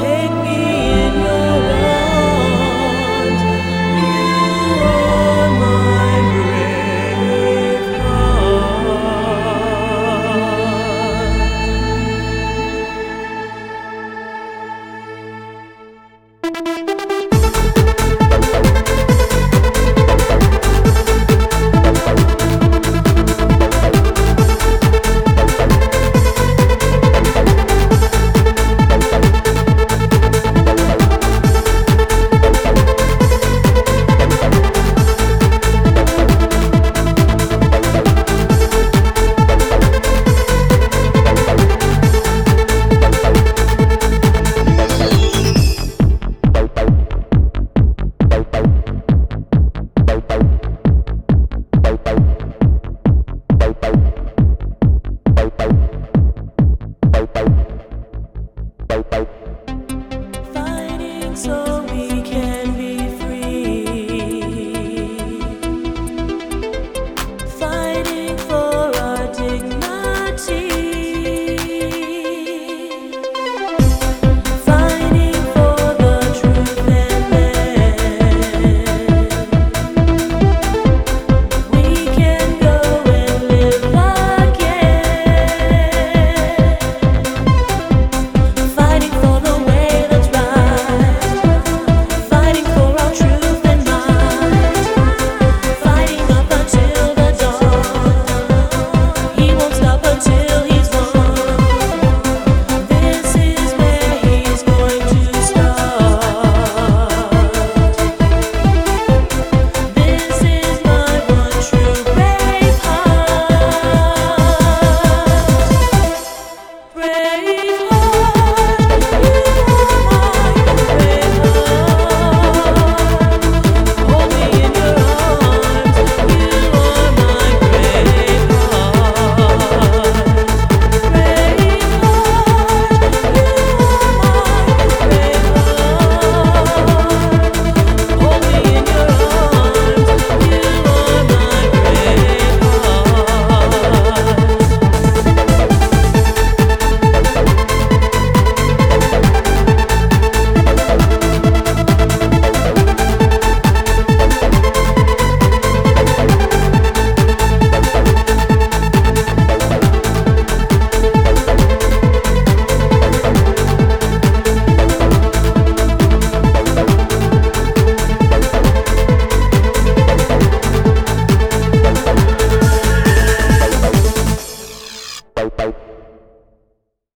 Take me.